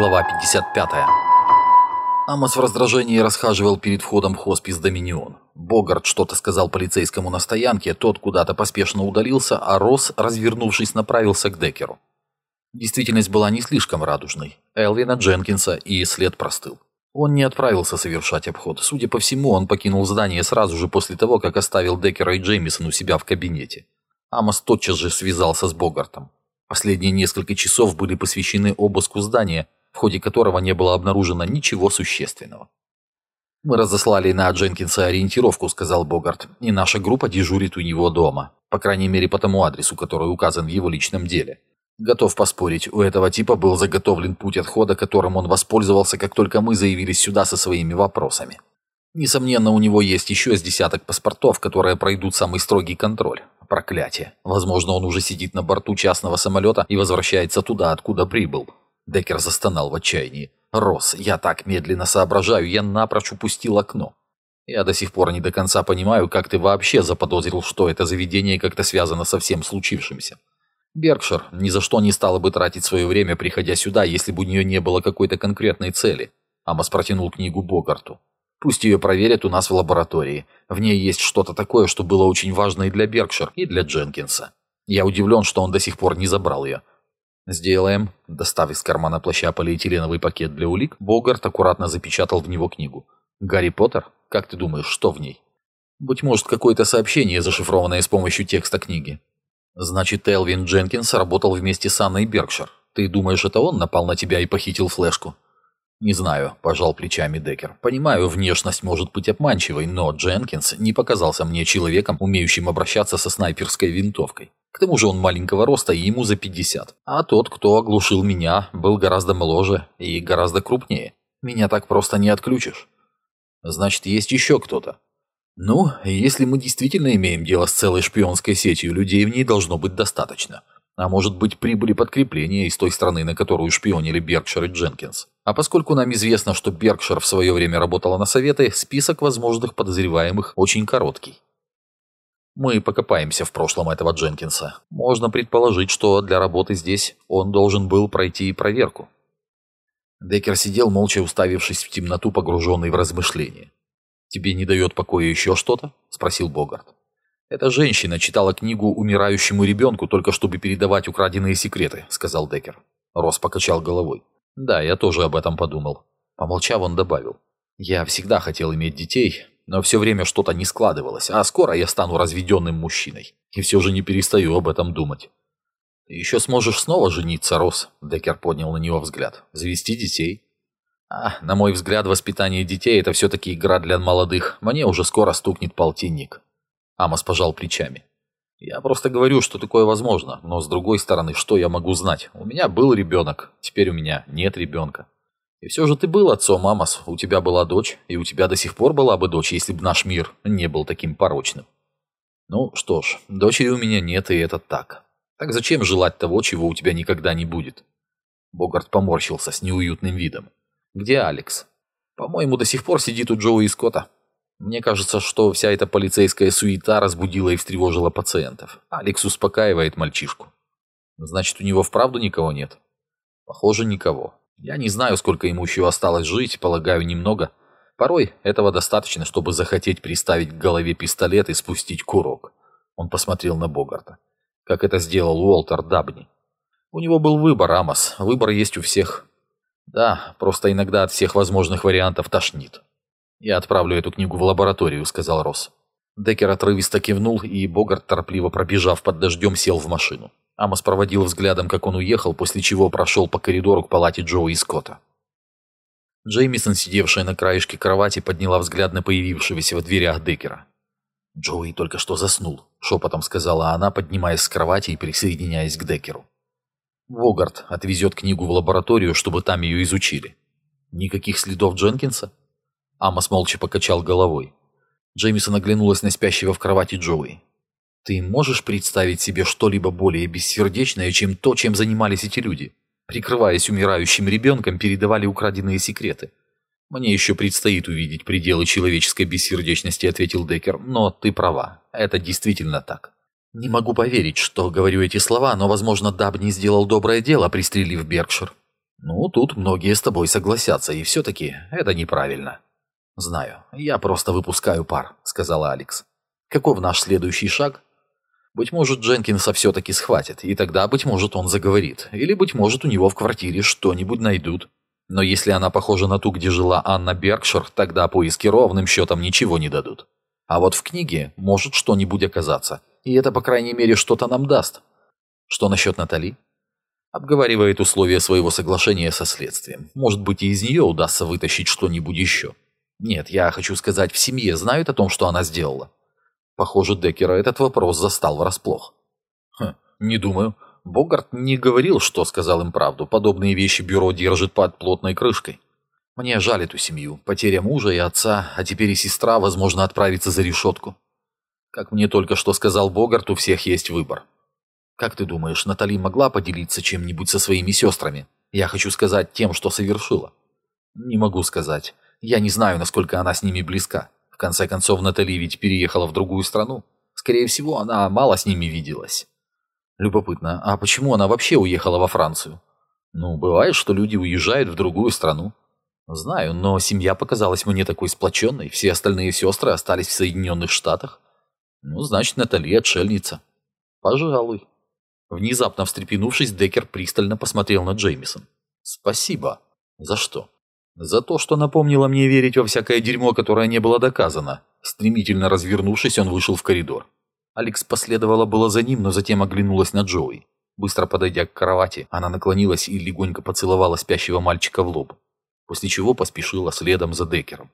Глава 55. Амос в раздражении расхаживал перед входом в хоспис Доминион. Богарт что-то сказал полицейскому на стоянке, тот куда-то поспешно удалился, а Росс, развернувшись, направился к Декеру. Действительность была не слишком радужной. Элвина Дженкинса и след простыл. Он не отправился совершать обход. Судя по всему, он покинул здание сразу же после того, как оставил Деккера и Джеймисон у себя в кабинете. Амос тотчас же связался с Богартом. Последние несколько часов были посвящены обыску здания, в ходе которого не было обнаружено ничего существенного. «Мы разослали на Дженкинса ориентировку», — сказал Богарт, — «и наша группа дежурит у него дома, по крайней мере по тому адресу, который указан в его личном деле. Готов поспорить, у этого типа был заготовлен путь отхода, которым он воспользовался, как только мы заявились сюда со своими вопросами. Несомненно, у него есть еще с десяток паспортов, которые пройдут самый строгий контроль. Проклятие. Возможно, он уже сидит на борту частного самолета и возвращается туда, откуда прибыл. Деккер застонал в отчаянии. «Росс, я так медленно соображаю, я напрочь упустил окно. Я до сих пор не до конца понимаю, как ты вообще заподозрил, что это заведение как-то связано со всем случившимся. Беркшир ни за что не стала бы тратить свое время, приходя сюда, если бы у нее не было какой-то конкретной цели». Амос протянул книгу Богарту. Пусть ее проверят у нас в лаборатории. В ней есть что-то такое, что было очень важно и для Беркшир, и для Дженкинса. Я удивлен, что он до сих пор не забрал ее. «Сделаем». Достав из кармана плаща полиэтиленовый пакет для улик, Богарт аккуратно запечатал в него книгу. «Гарри Поттер? Как ты думаешь, что в ней?» «Быть может, какое-то сообщение, зашифрованное с помощью текста книги». «Значит, Элвин Дженкинс работал вместе с Анной Беркшир. Ты думаешь, это он напал на тебя и похитил флешку?» «Не знаю», – пожал плечами Деккер. «Понимаю, внешность может быть обманчивой, но Дженкинс не показался мне человеком, умеющим обращаться со снайперской винтовкой. К тому же он маленького роста и ему за 50. А тот, кто оглушил меня, был гораздо моложе и гораздо крупнее. Меня так просто не отключишь. Значит, есть еще кто-то. Ну, если мы действительно имеем дело с целой шпионской сетью, людей в ней должно быть достаточно. А может быть, прибыли подкрепления из той страны, на которую шпионили Беркшир и Дженкинс. А поскольку нам известно, что Беркшир в свое время работала на Советы, список возможных подозреваемых очень короткий. Мы покопаемся в прошлом этого Дженкинса. Можно предположить, что для работы здесь он должен был пройти проверку. Деккер сидел, молча уставившись в темноту, погруженный в размышления. «Тебе не дает покоя еще что-то?» – спросил Богарт. «Эта женщина читала книгу умирающему ребенку, только чтобы передавать украденные секреты», — сказал Деккер. Рос покачал головой. «Да, я тоже об этом подумал». Помолчав, он добавил. «Я всегда хотел иметь детей, но все время что-то не складывалось, а скоро я стану разведенным мужчиной. И все же не перестаю об этом думать». «Ты еще сможешь снова жениться, Рос?» Деккер поднял на него взгляд. «Завести детей?» «А, на мой взгляд, воспитание детей – это все-таки игра для молодых. Мне уже скоро стукнет полтинник». Амос пожал плечами. «Я просто говорю, что такое возможно, но с другой стороны, что я могу знать? У меня был ребенок, теперь у меня нет ребенка. И все же ты был отцом, Амос, у тебя была дочь, и у тебя до сих пор была бы дочь, если бы наш мир не был таким порочным. Ну что ж, дочери у меня нет, и это так. Так зачем желать того, чего у тебя никогда не будет?» Богарт поморщился с неуютным видом. «Где Алекс?» «По-моему, до сих пор сидит у Джоуи Скотта. Мне кажется, что вся эта полицейская суета разбудила и встревожила пациентов. Алекс успокаивает мальчишку. Значит, у него вправду никого нет? Похоже, никого. Я не знаю, сколько ему еще осталось жить, полагаю, немного. Порой этого достаточно, чтобы захотеть приставить к голове пистолет и спустить курок. Он посмотрел на Богарта. Как это сделал Уолтер Дабни. У него был выбор, Амос. Выбор есть у всех. Да, просто иногда от всех возможных вариантов тошнит. «Я отправлю эту книгу в лабораторию», — сказал Росс. Деккер отрывисто кивнул, и Богарт, торопливо пробежав под дождем, сел в машину. Амос проводил взглядом, как он уехал, после чего прошел по коридору к палате Джоуи Скотта. Джеймисон, сидевшая на краешке кровати, подняла взгляд на появившегося в дверях Деккера. «Джоуи только что заснул», — шепотом сказала она, поднимаясь с кровати и присоединяясь к Деккеру. «Вогарт отвезет книгу в лабораторию, чтобы там ее изучили». «Никаких следов Дженкинса?» Амос молча покачал головой. Джеймисон оглянулась на спящего в кровати Джоуи. «Ты можешь представить себе что-либо более бессердечное, чем то, чем занимались эти люди? Прикрываясь умирающим ребенком, передавали украденные секреты. «Мне еще предстоит увидеть пределы человеческой бессердечности», — ответил Деккер. «Но ты права. Это действительно так». «Не могу поверить, что говорю эти слова, но, возможно, Даб не сделал доброе дело, пристрелив Беркшир. Ну, тут многие с тобой согласятся, и все-таки это неправильно. Знаю, я просто выпускаю пар, сказала Алекс. Каков наш следующий шаг? Быть может, Дженкинса все-таки схватит, и тогда, быть может, он заговорит. Или, быть может, у него в квартире что-нибудь найдут. Но если она похожа на ту, где жила Анна Беркшир, тогда поиски ровным счетом ничего не дадут. А вот в книге может что-нибудь оказаться. И это, по крайней мере, что-то нам даст. Что насчет Натали? Обговаривает условия своего соглашения со следствием. Может быть, и из нее удастся вытащить что-нибудь еще. Нет, я хочу сказать, в семье знают о том, что она сделала. Похоже, Деккера этот вопрос застал врасплох. Хм, не думаю. Богарт не говорил, что сказал им правду. Подобные вещи бюро держит под плотной крышкой. Мне жаль эту семью. Потеря мужа и отца, а теперь и сестра, возможно, отправится за решетку. Как мне только что сказал Богарт, у всех есть выбор. Как ты думаешь, Натали могла поделиться чем-нибудь со своими сестрами? Я хочу сказать тем, что совершила. Не могу сказать. Я не знаю, насколько она с ними близка. Конце концов, Натали ведь переехала в другую страну. Скорее всего, она мало с ними виделась. Любопытно, а почему она вообще уехала во Францию? Ну, бывает, что люди уезжают в другую страну. Знаю, но семья показалась мне такой сплоченной, все остальные сестры остались в Соединенных Штатах. Ну, значит, Натали отшельница. Пожалуй. Внезапно встрепенувшись, Деккер пристально посмотрел на Джеймисон. Спасибо. За что? За то, что напомнило мне верить во всякое дерьмо, которое не было доказано. Стремительно развернувшись, он вышел в коридор. Алекс последовала было за ним, но затем оглянулась на Джоуи. Быстро подойдя к кровати, она наклонилась и легонько поцеловала спящего мальчика в лоб, после чего поспешила следом за Деккером.